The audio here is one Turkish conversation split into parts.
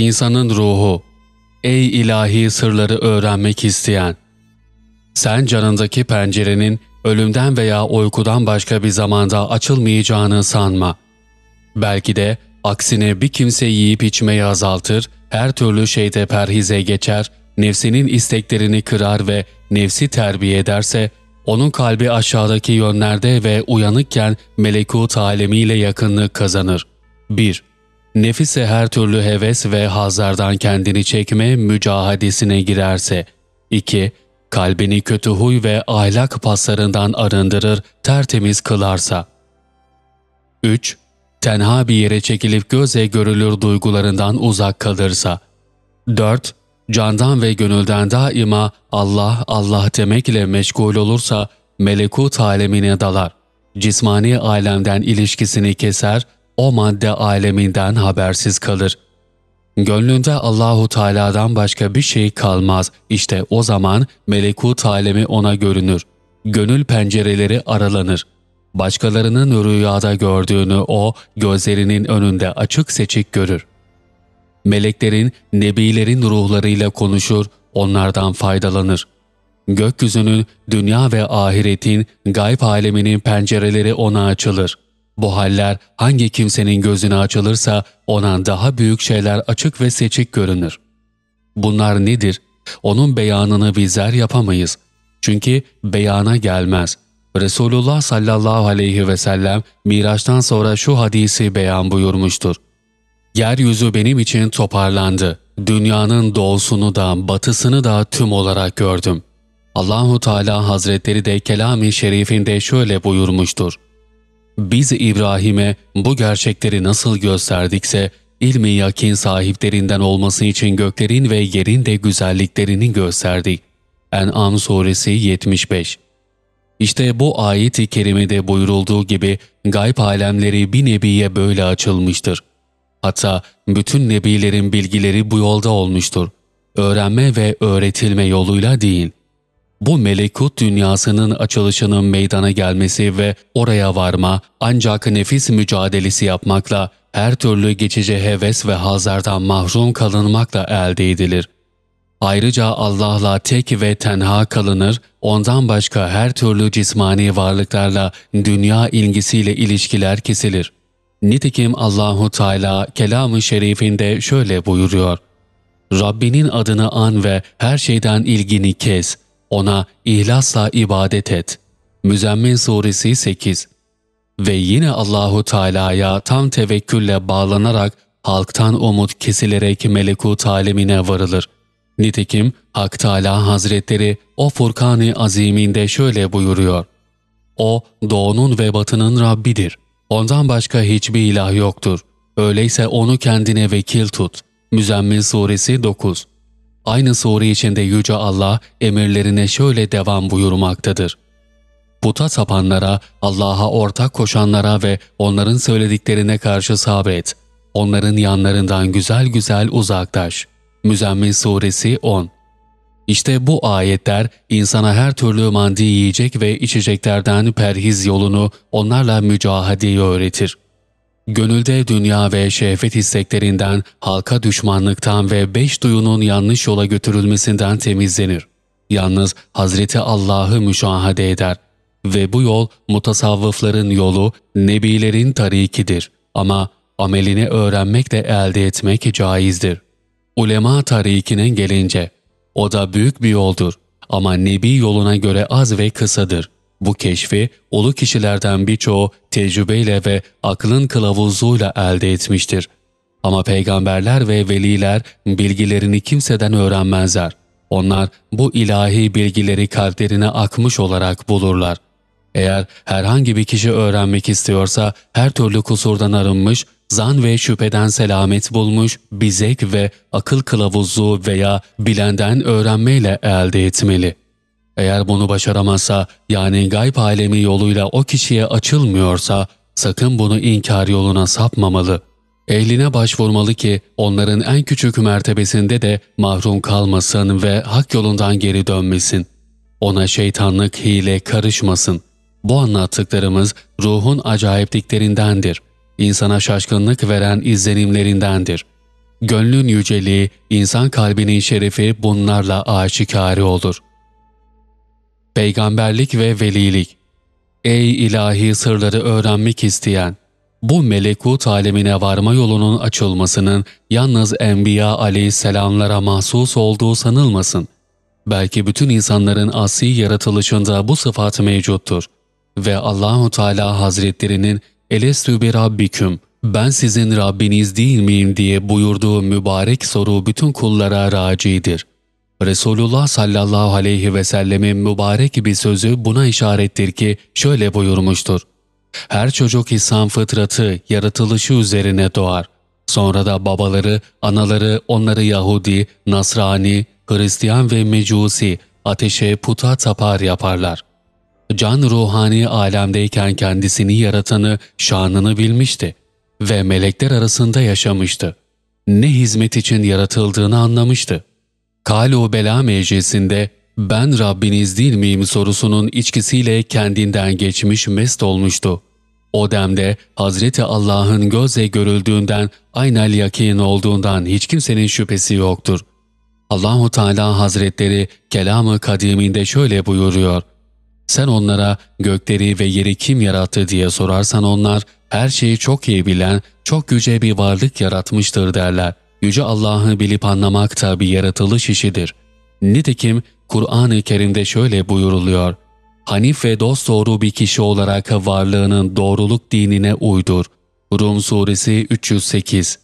insanın ruhu, ey ilahi sırları öğrenmek isteyen, sen canındaki pencerenin ölümden veya uykudan başka bir zamanda açılmayacağını sanma. Belki de aksine bir kimse yiyip içmeyi azaltır, her türlü şeyde perhize geçer, nefsinin isteklerini kırar ve nefsi terbiye ederse, onun kalbi aşağıdaki yönlerde ve uyanıkken melekut alemiyle yakınlık kazanır. 1. Nefise her türlü heves ve hazlardan kendini çekme mücahadesine girerse. 2 kalbini kötü huy ve ahlak paslarından arındırır, tertemiz kılarsa. 3. Tenha bir yere çekilip göze görülür duygularından uzak kalırsa. 4. Candan ve gönülden daima Allah Allah demekle meşgul olursa melekut alemine dalar. Cismani alemden ilişkisini keser, o madde aleminden habersiz kalır.'' Gönlünde Allahu Teala'dan başka bir şey kalmaz. İşte o zaman melekut alemi ona görünür. Gönül pencereleri aralanır. Başkalarının rüyada gördüğünü o gözlerinin önünde açık seçik görür. Meleklerin, nebilerin ruhlarıyla konuşur, onlardan faydalanır. Gökyüzünün, dünya ve ahiretin, gayb aleminin pencereleri ona açılır.'' Bu haller hangi kimsenin gözüne açılırsa ona daha büyük şeyler açık ve seçik görünür. Bunlar nedir? Onun beyanını bizler yapamayız. Çünkü beyana gelmez. Resulullah sallallahu aleyhi ve sellem Miraç'tan sonra şu hadisi beyan buyurmuştur. Yeryüzü benim için toparlandı. Dünyanın doğusunu da batısını da tüm olarak gördüm. Allahu Teala Hazretleri de kelam-ı şerifinde şöyle buyurmuştur. Biz İbrahim'e bu gerçekleri nasıl gösterdikse, ilmi yakin sahiplerinden olması için göklerin ve yerin de güzelliklerini gösterdik. En'am suresi 75 İşte bu ayet-i kerimede buyurulduğu gibi gayb alemleri bir nebiye böyle açılmıştır. Hatta bütün nebilerin bilgileri bu yolda olmuştur. Öğrenme ve öğretilme yoluyla değil bu melekut dünyasının açılışının meydana gelmesi ve oraya varma ancak nefis mücadelesi yapmakla, her türlü geçici heves ve hazardan mahrum kalınmakla elde edilir. Ayrıca Allah'la tek ve tenha kalınır, ondan başka her türlü cismani varlıklarla dünya ilgisiyle ilişkiler kesilir. Nitekim Allahu Teala kelamı şerifinde şöyle buyuruyor. Rabbinin adını an ve her şeyden ilgini kes.'' Ona ihlasla ibadet et. Müzemmil Suresi 8 Ve yine Allahu Teala'ya tam tevekkülle bağlanarak halktan umut kesilerek melekut alemine varılır. Nitekim Hak Teala Hazretleri o Furkan-ı Azim'inde şöyle buyuruyor. O doğunun ve batının Rabbidir. Ondan başka hiçbir ilah yoktur. Öyleyse onu kendine vekil tut. Müzemmil Suresi 9 Aynı sure içinde Yüce Allah emirlerine şöyle devam buyurmaktadır. Puta tapanlara, Allah'a ortak koşanlara ve onların söylediklerine karşı sabret. Onların yanlarından güzel güzel uzaklaş. Müzemmil Suresi 10 İşte bu ayetler insana her türlü mandi yiyecek ve içeceklerden perhiz yolunu onlarla mücahadeyi öğretir. Gönülde dünya ve şehvet isteklerinden, halka düşmanlıktan ve beş duyunun yanlış yola götürülmesinden temizlenir. Yalnız Hazreti Allah'ı müşahede eder ve bu yol mutasavvıfların yolu, nebilerin tarikidir. Ama amelini öğrenmek de elde etmek caizdir. Ulema tarikine gelince, o da büyük bir yoldur ama nebi yoluna göre az ve kısadır.'' Bu keşfi ulu kişilerden birçoğu tecrübeyle ve aklın kılavuzluğuyla elde etmiştir. Ama peygamberler ve veliler bilgilerini kimseden öğrenmezler. Onlar bu ilahi bilgileri kalplerine akmış olarak bulurlar. Eğer herhangi bir kişi öğrenmek istiyorsa her türlü kusurdan arınmış, zan ve şüpheden selamet bulmuş, bizek ve akıl kılavuzluğu veya bilenden öğrenmeyle elde etmeli.'' Eğer bunu başaramazsa yani gayb alemi yoluyla o kişiye açılmıyorsa sakın bunu inkar yoluna sapmamalı. Ehline başvurmalı ki onların en küçük mertebesinde de mahrum kalmasın ve hak yolundan geri dönmesin. Ona şeytanlık hile karışmasın. Bu anlattıklarımız ruhun acayipliklerindendir. İnsana şaşkınlık veren izlenimlerindendir. Gönlün yüceliği, insan kalbinin şerefi bunlarla aşikare olur. Peygamberlik ve Velilik Ey ilahi sırları öğrenmek isteyen! Bu melekut alemine varma yolunun açılmasının yalnız Enbiya aleyhisselamlara mahsus olduğu sanılmasın. Belki bütün insanların asli yaratılışında bu sıfat mevcuttur. Ve Allahu Teala Hazretlerinin Elestü bi Rabbiküm, ben sizin Rabbiniz değil miyim diye buyurduğu mübarek soru bütün kullara racidir. Resulullah sallallahu aleyhi ve sellemin mübarek bir sözü buna işarettir ki şöyle buyurmuştur. Her çocuk İslam fıtratı, yaratılışı üzerine doğar. Sonra da babaları, anaları onları Yahudi, Nasrani, Hristiyan ve Mecusi, ateşe puta tapar yaparlar. Can ruhani alemdeyken kendisini yaratanı, şanını bilmişti ve melekler arasında yaşamıştı. Ne hizmet için yaratıldığını anlamıştı. Kalu Bela meclisinde ben Rabbiniz değil miyim sorusunun içkisiyle kendinden geçmiş mest olmuştu. O demde Hazreti Allah'ın gözle görüldüğünden aynel yakin olduğundan hiç kimsenin şüphesi yoktur. Allahu Teala Hazretleri kelamı kadiminde şöyle buyuruyor. Sen onlara gökleri ve yeri kim yarattı diye sorarsan onlar her şeyi çok iyi bilen, çok yüce bir varlık yaratmıştır derler. Yüce Allah'ı bilip anlamak da bir yaratılış işidir. Nitekim Kur'an-ı Kerim'de şöyle buyuruluyor. Hanif ve dosdoğru bir kişi olarak varlığının doğruluk dinine uydur. Rum Suresi 308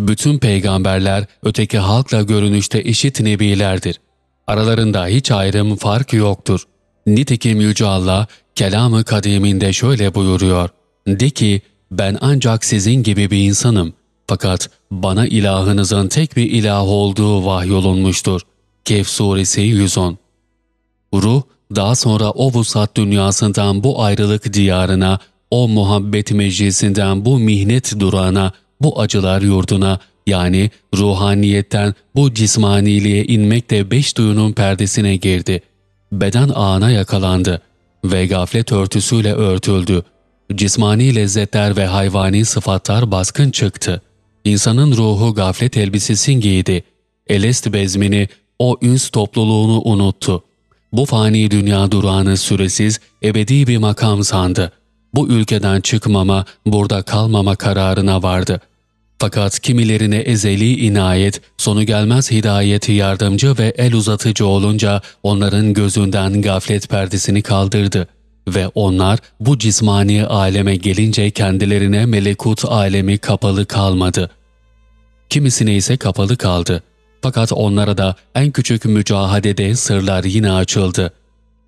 Bütün peygamberler öteki halkla görünüşte eşit nebilerdir. Aralarında hiç ayrım fark yoktur. Nitekim Yüce Allah kelamı kadiminde şöyle buyuruyor. De ki ben ancak sizin gibi bir insanım. Fakat bana ilahınızın tek bir ilah olduğu vahyolunmuştur. Kehf Suresi 110 Ruh, daha sonra o vusat dünyasından bu ayrılık diyarına, o muhabbet meclisinden bu mihnet durağına, bu acılar yurduna, yani ruhaniyetten bu cismaniliğe inmek de beş duyunun perdesine girdi. Beden ağına yakalandı ve gaflet örtüsüyle örtüldü. Cismani lezzetler ve hayvani sıfatlar baskın çıktı. İnsanın ruhu gaflet elbisesi giydi. Elest bezmini, o üns topluluğunu unuttu. Bu fani dünya durağını süresiz, ebedi bir makam sandı. Bu ülkeden çıkmama, burada kalmama kararına vardı. Fakat kimilerine ezeli inayet, sonu gelmez hidayeti yardımcı ve el uzatıcı olunca onların gözünden gaflet perdesini kaldırdı ve onlar bu cismani aleme gelince kendilerine melekut alemi kapalı kalmadı. Kimisine ise kapalı kaldı. Fakat onlara da en küçük mücahadede sırlar yine açıldı.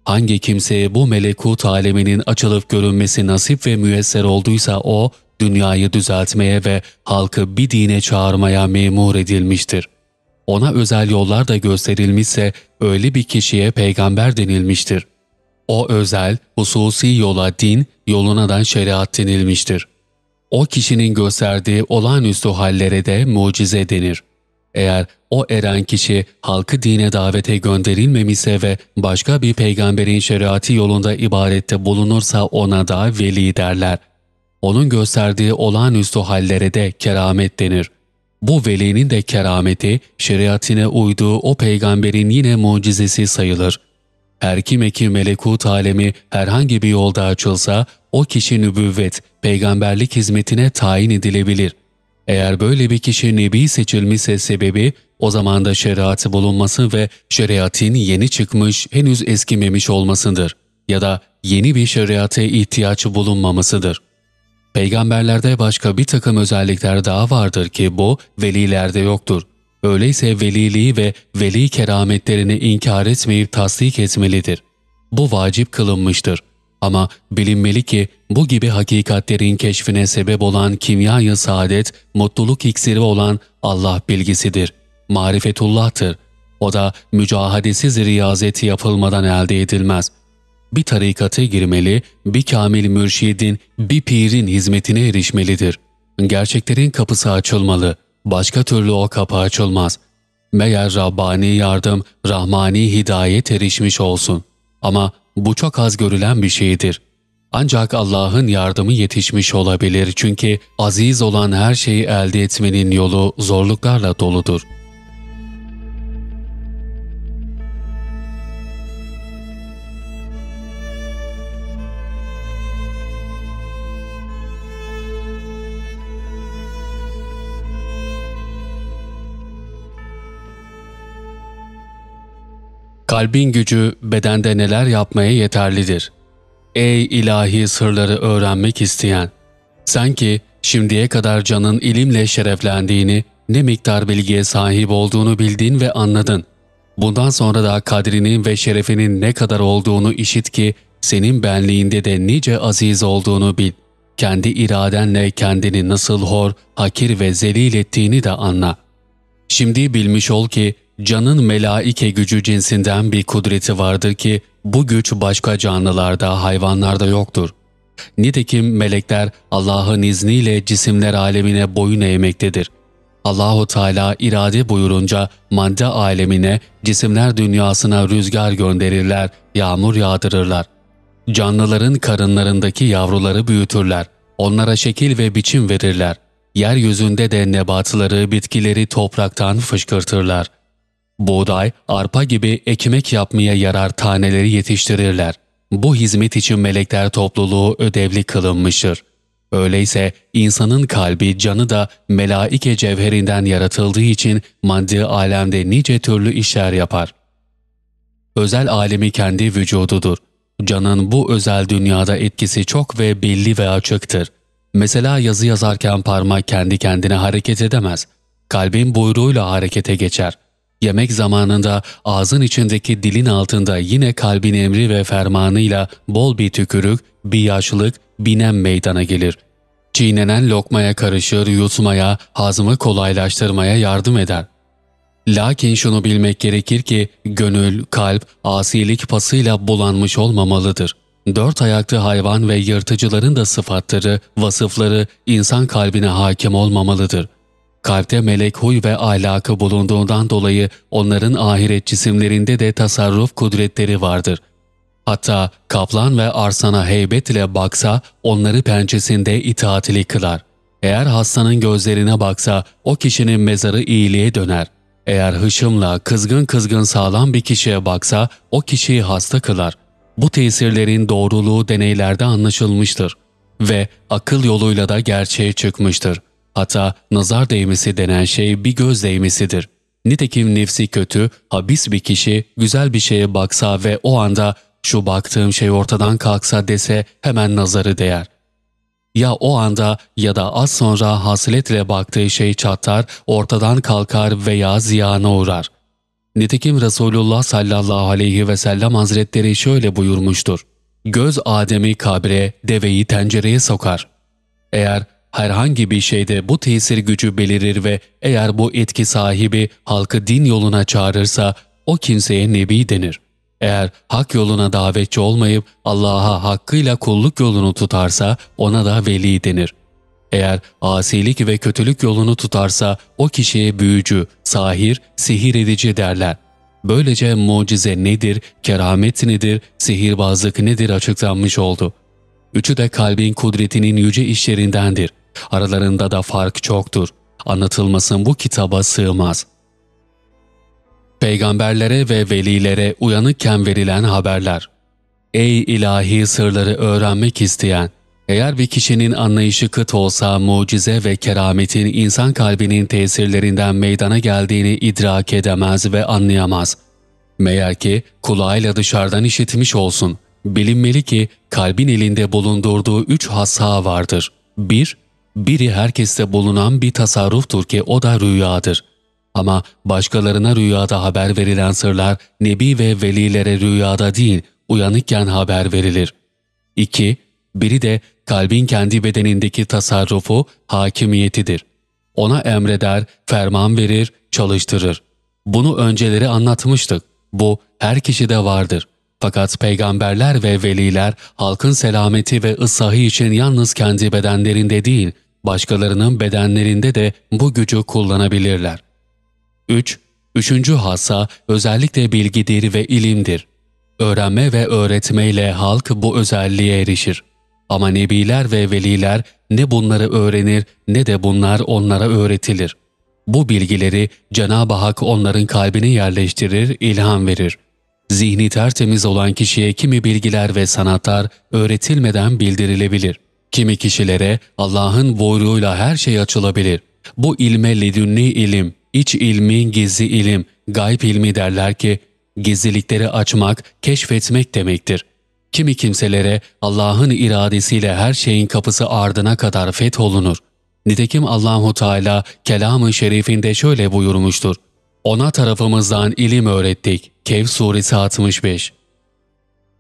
Hangi kimseye bu melekut aleminin açılıp görünmesi nasip ve müyesser olduysa o, dünyayı düzeltmeye ve halkı bir dine çağırmaya memur edilmiştir. Ona özel yollar da gösterilmişse öyle bir kişiye peygamber denilmiştir. O özel, hususi yola din, yoluna da şeriat denilmiştir. O kişinin gösterdiği olağanüstü hallere de mucize denir. Eğer o eren kişi halkı dine davete gönderilmemişse ve başka bir peygamberin şeriatı yolunda ibadette bulunursa ona da veli derler. Onun gösterdiği olağanüstü hallere de keramet denir. Bu velinin de kerameti, şeriatine uyduğu o peygamberin yine mucizesi sayılır. Her kime ki melekut alemi herhangi bir yolda açılsa, o kişi nübüvvet, peygamberlik hizmetine tayin edilebilir. Eğer böyle bir kişi nebi seçilmişse sebebi, o zaman da şeriatı bulunması ve şeriatin yeni çıkmış, henüz eskimemiş olmasıdır. Ya da yeni bir şeriate ihtiyaç bulunmamasıdır. Peygamberlerde başka bir takım özellikler daha vardır ki bu velilerde yoktur. Öyleyse veliliği ve veli kerametlerini inkar etmeyip tasdik etmelidir. Bu vacip kılınmıştır. Ama bilinmeli ki bu gibi hakikatlerin keşfine sebep olan kimyayı saadet, mutluluk iksiri olan Allah bilgisidir. Marifetullah'tır. O da mücahadesiz riyazeti yapılmadan elde edilmez. Bir tarikata girmeli, bir kamil mürşidin, bir pirin hizmetine erişmelidir. Gerçeklerin kapısı açılmalı. Başka türlü o kapı açılmaz. Meğer Rabbani yardım, Rahmani hidayet erişmiş olsun. Ama bu çok az görülen bir şeydir. Ancak Allah'ın yardımı yetişmiş olabilir çünkü aziz olan her şeyi elde etmenin yolu zorluklarla doludur. Kalbin gücü bedende neler yapmaya yeterlidir. Ey ilahi sırları öğrenmek isteyen! Sen ki şimdiye kadar canın ilimle şereflendiğini, ne miktar bilgiye sahip olduğunu bildin ve anladın. Bundan sonra da kadrinin ve şerefinin ne kadar olduğunu işit ki, senin benliğinde de nice aziz olduğunu bil. Kendi iradenle kendini nasıl hor, hakir ve zelil ettiğini de anla. Şimdi bilmiş ol ki, Canın melaike gücü cinsinden bir kudreti vardır ki bu güç başka canlılarda, hayvanlarda yoktur. Nitekim melekler Allah'ın izniyle cisimler alemine boyun eğmektedir. Allahu Teala irade buyurunca madde alemine, cisimler dünyasına rüzgar gönderirler, yağmur yağdırırlar. Canlıların karınlarındaki yavruları büyütürler, onlara şekil ve biçim verirler. Yeryüzünde de nebatları, bitkileri topraktan fışkırtırlar. Buğday, arpa gibi ekmek yapmaya yarar taneleri yetiştirirler. Bu hizmet için melekler topluluğu ödevli kılınmıştır. Öyleyse insanın kalbi, canı da melaike cevherinden yaratıldığı için maddi alemde nice türlü işler yapar. Özel alemi kendi vücududur. Canın bu özel dünyada etkisi çok ve belli ve açıktır. Mesela yazı yazarken parmak kendi kendine hareket edemez. Kalbin buyruğuyla harekete geçer.'' Yemek zamanında ağzın içindeki dilin altında yine kalbin emri ve fermanıyla bol bir tükürük, bir yaşlılık, binem meydana gelir. Çiğnenen lokmaya karışır, yutmaya, hazmı kolaylaştırmaya yardım eder. Lakin şunu bilmek gerekir ki gönül, kalp, asilik pasıyla bulanmış olmamalıdır. Dört ayaklı hayvan ve yırtıcıların da sıfatları, vasıfları insan kalbine hakim olmamalıdır.'' Kalpte melek huy ve ahlakı bulunduğundan dolayı onların ahiret cisimlerinde de tasarruf kudretleri vardır. Hatta kaplan ve arsana heybet ile baksa onları pençesinde itaatli kılar. Eğer hastanın gözlerine baksa o kişinin mezarı iyiliğe döner. Eğer hışımla kızgın kızgın sağlam bir kişiye baksa o kişiyi hasta kılar. Bu tesirlerin doğruluğu deneylerde anlaşılmıştır ve akıl yoluyla da gerçeğe çıkmıştır. Hatta nazar değmesi denen şey bir göz değmesidir. Nitekim nefsi kötü, habis bir kişi güzel bir şeye baksa ve o anda şu baktığım şey ortadan kalksa dese hemen nazarı değer. Ya o anda ya da az sonra hasletle baktığı şey çatlar, ortadan kalkar veya ziyana uğrar. Nitekim Resulullah sallallahu aleyhi ve sellem hazretleri şöyle buyurmuştur. Göz Adem'i kabre, deveyi tencereye sokar. Eğer herhangi bir şeyde bu tesir gücü belirir ve eğer bu etki sahibi halkı din yoluna çağırırsa o kimseye nebi denir. Eğer hak yoluna davetçi olmayıp Allah'a hakkıyla kulluk yolunu tutarsa ona da veli denir. Eğer asilik ve kötülük yolunu tutarsa o kişiye büyücü, sahir, sihir edici derler. Böylece mucize nedir, keramet nedir, sihirbazlık nedir açıklanmış oldu. Üçü de kalbin kudretinin yüce işlerindendir. Aralarında da fark çoktur. Anlatılmasın bu kitaba sığmaz. Peygamberlere ve velilere uyanıkken verilen haberler. Ey ilahi sırları öğrenmek isteyen! Eğer bir kişinin anlayışı kıt olsa mucize ve kerametin insan kalbinin tesirlerinden meydana geldiğini idrak edemez ve anlayamaz. Meğer ki kulağıyla dışarıdan işitmiş olsun. Bilinmeli ki kalbin elinde bulundurduğu üç hassa vardır. 1- biri herkeste bulunan bir tasarruftur ki o da rüyadır. Ama başkalarına rüyada haber verilen sırlar nebi ve velilere rüyada değil, uyanıkken haber verilir. 2. Biri de kalbin kendi bedenindeki tasarrufu, hakimiyetidir. Ona emreder, ferman verir, çalıştırır. Bunu önceleri anlatmıştık. Bu her kişide vardır. Fakat peygamberler ve veliler halkın selameti ve ıslahı için yalnız kendi bedenlerinde değil, başkalarının bedenlerinde de bu gücü kullanabilirler. 3. Üçüncü hassa özellikle bilgidir ve ilimdir. Öğrenme ve öğretmeyle halk bu özelliğe erişir. Ama nebiler ve veliler ne bunları öğrenir ne de bunlar onlara öğretilir. Bu bilgileri Cenab-ı Hak onların kalbine yerleştirir, ilham verir. Zihni tertemiz olan kişiye kimi bilgiler ve sanatlar öğretilmeden bildirilebilir. Kimi kişilere Allah'ın buyruğuyla her şey açılabilir. Bu ilme ledünni ilim, iç ilmi gizli ilim, gayb ilmi derler ki, gizlilikleri açmak, keşfetmek demektir. Kimi kimselere Allah'ın iradesiyle her şeyin kapısı ardına kadar fetholunur. Nitekim Allahu Teala kelamı şerifinde şöyle buyurmuştur. Ona tarafımızdan ilim öğrettik. Kehf suresi 65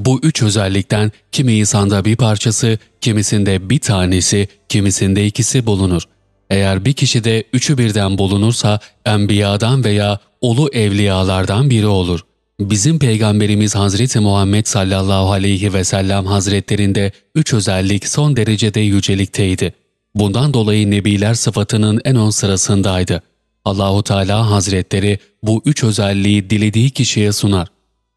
Bu üç özellikten kimi insanda bir parçası, kimisinde bir tanesi, kimisinde ikisi bulunur. Eğer bir kişide üçü birden bulunursa enbiyadan veya ulu evliyalardan biri olur. Bizim Peygamberimiz Hazreti Muhammed sallallahu aleyhi ve sellem hazretlerinde üç özellik son derecede yücelikteydi. Bundan dolayı Nebiler sıfatının en ön sırasındaydı. Allahu Teala Hazretleri bu üç özelliği dilediği kişiye sunar.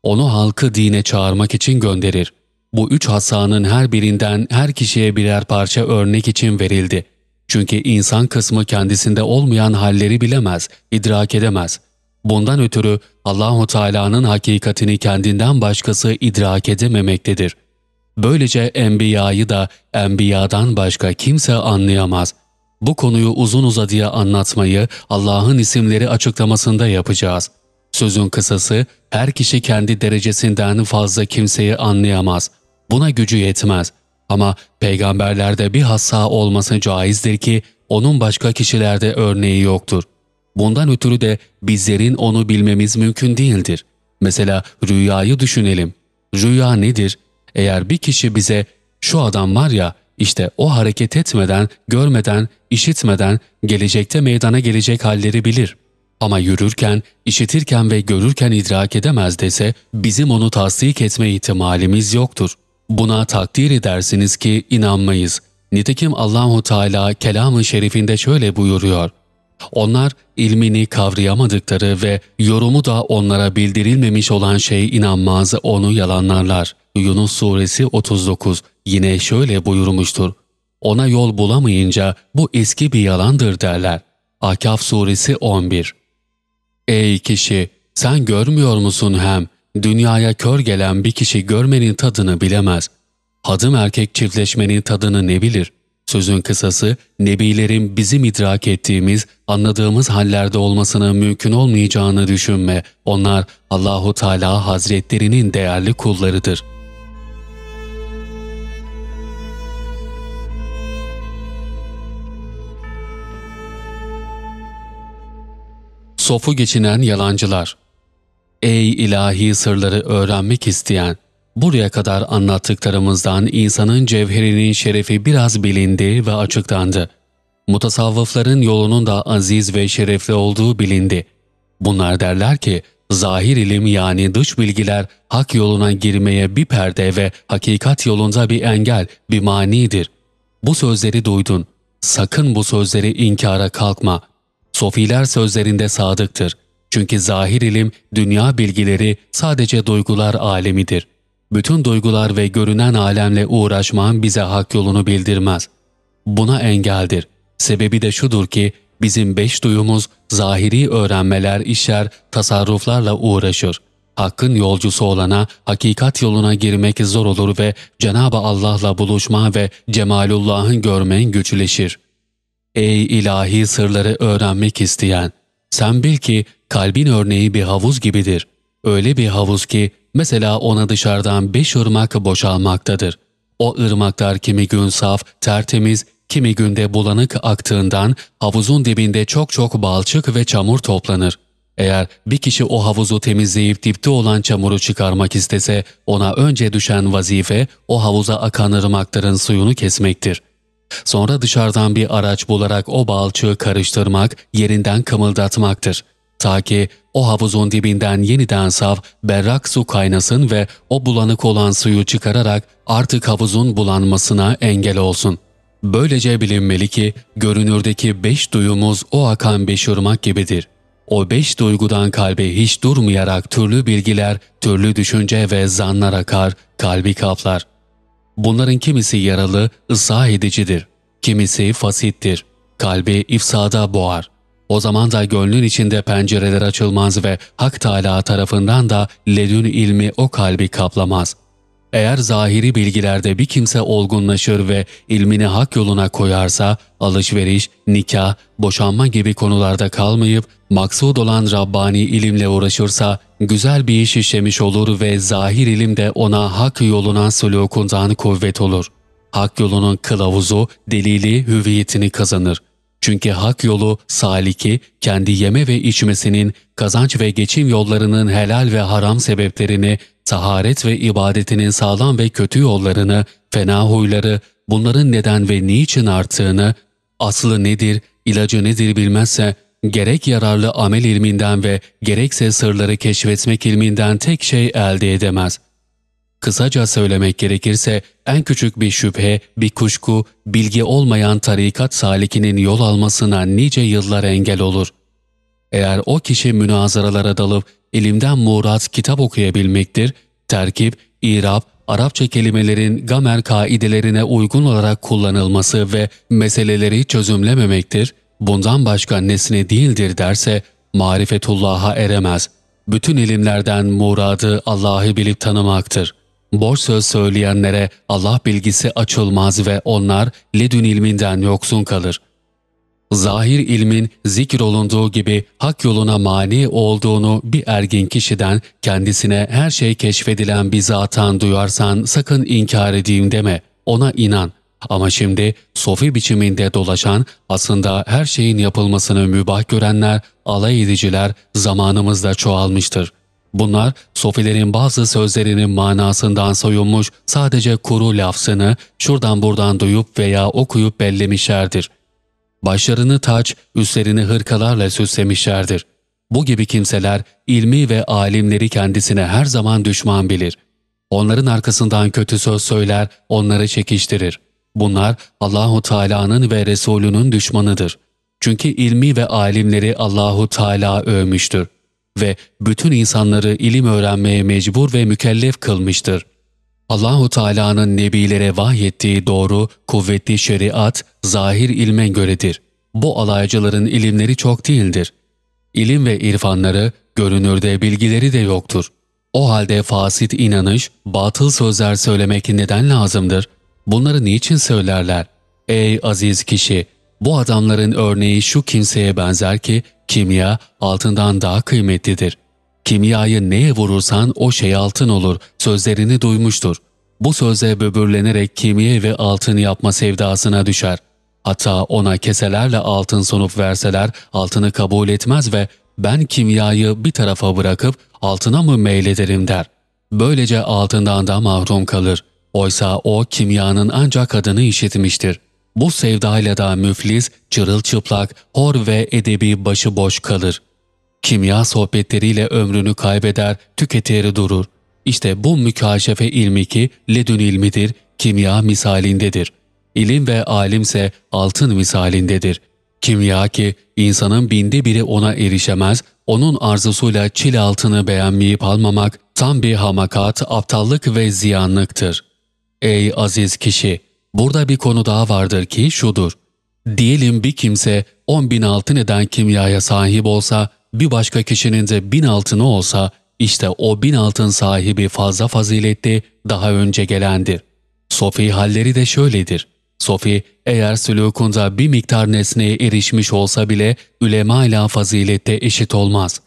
Onu halkı dine çağırmak için gönderir. Bu üç hasanın her birinden her kişiye birer parça örnek için verildi. Çünkü insan kısmı kendisinde olmayan halleri bilemez, idrak edemez. Bundan ötürü Allahu Teala'nın hakikatini kendinden başkası idrak edememektedir. Böylece enbiyayı da enbiyadan başka kimse anlayamaz. Bu konuyu uzun uzadıya anlatmayı Allah'ın isimleri açıklamasında yapacağız. Sözün kısası her kişi kendi derecesinden fazla kimseyi anlayamaz. Buna gücü yetmez. Ama peygamberlerde bir hassa olması caizdir ki onun başka kişilerde örneği yoktur. Bundan ötürü de bizlerin onu bilmemiz mümkün değildir. Mesela rüyayı düşünelim. Rüya nedir? Eğer bir kişi bize şu adam var ya işte o hareket etmeden, görmeden, işitmeden gelecekte meydana gelecek halleri bilir. Ama yürürken, işitirken ve görürken idrak edemez dese bizim onu tasdik etme ihtimalimiz yoktur. Buna takdir edersiniz ki inanmayız. Nitekim Allahu Teala kelamı şerifinde şöyle buyuruyor. Onlar ilmini kavrayamadıkları ve yorumu da onlara bildirilmemiş olan şey inanmaz onu yalanlarlar. Yunus suresi 39 yine şöyle buyurmuştur. Ona yol bulamayınca bu eski bir yalandır derler. Akaf suresi 11 Ey kişi! Sen görmüyor musun hem? Dünyaya kör gelen bir kişi görmenin tadını bilemez. Hadım erkek çiftleşmenin tadını ne bilir? Sözün kısası, nebilerin bizim idrak ettiğimiz, anladığımız hallerde olmasına mümkün olmayacağını düşünme. Onlar Allahu Teala Hazretlerinin değerli kullarıdır. Sofu geçinen yalancılar Ey ilahi sırları öğrenmek isteyen! Buraya kadar anlattıklarımızdan insanın cevherinin şerefi biraz bilindi ve açıklandı. Mutasavvıfların yolunun da aziz ve şerefli olduğu bilindi. Bunlar derler ki, zahir ilim yani dış bilgiler hak yoluna girmeye bir perde ve hakikat yolunda bir engel, bir manidir. Bu sözleri duydun. Sakın bu sözleri inkara kalkma. Sofiler sözlerinde sadıktır. Çünkü zahir ilim, dünya bilgileri sadece duygular alemidir. Bütün duygular ve görünen alemle uğraşman bize hak yolunu bildirmez. Buna engeldir. Sebebi de şudur ki bizim beş duyumuz zahiri öğrenmeler, işler, tasarruflarla uğraşır. Hakkın yolcusu olana hakikat yoluna girmek zor olur ve Cenab-ı Allah'la buluşma ve Cemalullah'ın görmen güçleşir. Ey ilahi sırları öğrenmek isteyen! Sen bil ki kalbin örneği bir havuz gibidir. Öyle bir havuz ki Mesela ona dışarıdan beş ırmak boşalmaktadır. O ırmaklar kimi gün saf, tertemiz, kimi günde bulanık aktığından havuzun dibinde çok çok balçık ve çamur toplanır. Eğer bir kişi o havuzu temizleyip dipte olan çamuru çıkarmak istese ona önce düşen vazife o havuza akan ırmakların suyunu kesmektir. Sonra dışarıdan bir araç bularak o balçığı karıştırmak, yerinden kımıldatmaktır. Ta ki o havuzun dibinden yeniden saf, berrak su kaynasın ve o bulanık olan suyu çıkararak artık havuzun bulanmasına engel olsun. Böylece bilinmeli ki görünürdeki beş duyumuz o akan beş ırmak gibidir. O beş duygudan kalbe hiç durmayarak türlü bilgiler, türlü düşünce ve zanlar akar, kalbi kaplar. Bunların kimisi yaralı, ıslah edicidir. Kimisi fasittir. Kalbi ifsada boğar. O zaman da gönlün içinde pencereler açılmaz ve Hak Teala tarafından da ledün ilmi o kalbi kaplamaz. Eğer zahiri bilgilerde bir kimse olgunlaşır ve ilmini hak yoluna koyarsa, alışveriş, nikah, boşanma gibi konularda kalmayıp maksud olan Rabbani ilimle uğraşırsa, güzel bir iş işlemiş olur ve zahir ilim de ona hak yoluna sulukundan kuvvet olur. Hak yolunun kılavuzu, delili, hüviyetini kazanır. Çünkü hak yolu saliki kendi yeme ve içmesinin, kazanç ve geçim yollarının helal ve haram sebeplerini, taharet ve ibadetinin sağlam ve kötü yollarını, fena huyları, bunların neden ve niçin arttığını, aslı nedir, ilacı nedir bilmezse, gerek yararlı amel ilminden ve gerekse sırları keşfetmek ilminden tek şey elde edemez.'' Kısaca söylemek gerekirse en küçük bir şüphe, bir kuşku, bilgi olmayan tarikat salikinin yol almasına nice yıllar engel olur. Eğer o kişi münazaralara dalıp ilimden murat kitap okuyabilmektir, terkip, irab, Arapça kelimelerin gamer kaidelerine uygun olarak kullanılması ve meseleleri çözümlememektir, bundan başka nesne değildir derse marifetullah'a eremez. Bütün ilimlerden muradı Allah'ı bilip tanımaktır.'' Boş söz söyleyenlere Allah bilgisi açılmaz ve onlar ledün ilminden yoksun kalır. Zahir ilmin zikrolunduğu gibi hak yoluna mani olduğunu bir ergin kişiden kendisine her şey keşfedilen bir zattan duyarsan sakın inkar edeyim deme, ona inan. Ama şimdi sofi biçiminde dolaşan, aslında her şeyin yapılmasını mübah görenler, alay ediciler zamanımızda çoğalmıştır.'' Bunlar sofilerin bazı sözlerinin manasından soyulmuş sadece kuru lafzını şuradan buradan duyup veya okuyup bellemişlerdir. Başlarını taç, üstlerini hırkalarla süslemişlerdir. Bu gibi kimseler ilmi ve alimleri kendisine her zaman düşman bilir. Onların arkasından kötü söz söyler, onları çekiştirir. Bunlar Allahu Teala'nın ve Resulünün düşmanıdır. Çünkü ilmi ve alimleri Allahu Teala övmüştür ve bütün insanları ilim öğrenmeye mecbur ve mükellef kılmıştır. Allahu Teala'nın nebilere vahyettiği doğru, kuvvetli şeriat, zahir ilme göredir. Bu alaycıların ilimleri çok değildir. İlim ve irfanları, görünürde bilgileri de yoktur. O halde fasit inanış, batıl sözler söylemek neden lazımdır? Bunları niçin söylerler? Ey aziz kişi! Bu adamların örneği şu kimseye benzer ki kimya altından daha kıymetlidir. Kimyayı neye vurursan o şey altın olur sözlerini duymuştur. Bu söze böbürlenerek kimya ve altın yapma sevdasına düşer. Hatta ona keselerle altın sunup verseler altını kabul etmez ve ben kimyayı bir tarafa bırakıp altına mı meylederim der. Böylece altından da mahrum kalır. Oysa o kimyanın ancak adını işitmiştir.'' Bu sevdayla da müflis, çırılçıplak, hor ve edebi başıboş kalır. Kimya sohbetleriyle ömrünü kaybeder, tüketir durur. İşte bu mükaşefe ilmi ki ledün ilmidir, kimya misalindedir. İlim ve alimse altın misalindedir. Kimya ki insanın binde biri ona erişemez, onun arzusuyla çil altını beğenmeyip almamak tam bir hamakat, aptallık ve ziyanlıktır. Ey aziz kişi! Burada bir konu daha vardır ki şudur. Diyelim bir kimse 10 bin altın eden kimyaya sahip olsa, bir başka kişinin de bin altını olsa, işte o bin altın sahibi fazla faziletli, daha önce gelendir. Sofi halleri de şöyledir. Sofi eğer sülukunda bir miktar nesneye erişmiş olsa bile ülema ile fazilette eşit olmaz.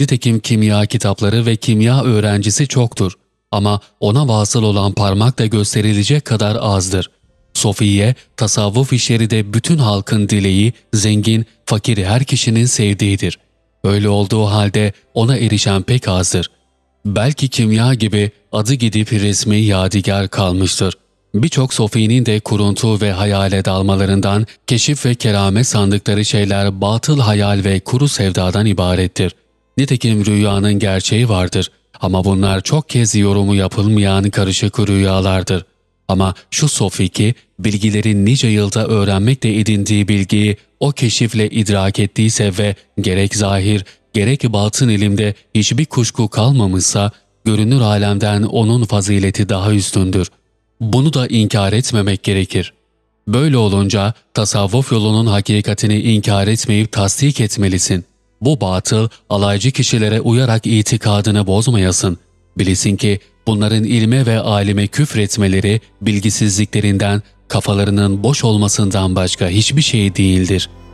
Nitekim kimya kitapları ve kimya öğrencisi çoktur. Ama ona vasıl olan parmak da gösterilecek kadar azdır. Sofiye, tasavvuf işleri de bütün halkın dileği, zengin, fakir her kişinin sevdiğidir. Öyle olduğu halde ona erişen pek azdır. Belki kimya gibi adı gidip resmi yadigar kalmıştır. Birçok sofinin de kuruntu ve hayale dalmalarından keşif ve kerame sandıkları şeyler batıl hayal ve kuru sevdadan ibarettir. Nitekim rüyanın gerçeği vardır ama bunlar çok kez yorumu yapılmayan karışık rüyalardır.'' Ama şu Sofiki, bilgilerin nice yılda öğrenmekle edindiği bilgiyi o keşifle idrak ettiyse ve gerek zahir, gerek batın ilimde hiçbir kuşku kalmamışsa, görünür alemden onun fazileti daha üstündür. Bunu da inkar etmemek gerekir. Böyle olunca tasavvuf yolunun hakikatini inkar etmeyip tasdik etmelisin. Bu batıl, alaycı kişilere uyarak itikadını bozmayasın. Bilesin ki bunların ilme ve alime küfretmeleri bilgisizliklerinden, kafalarının boş olmasından başka hiçbir şey değildir.''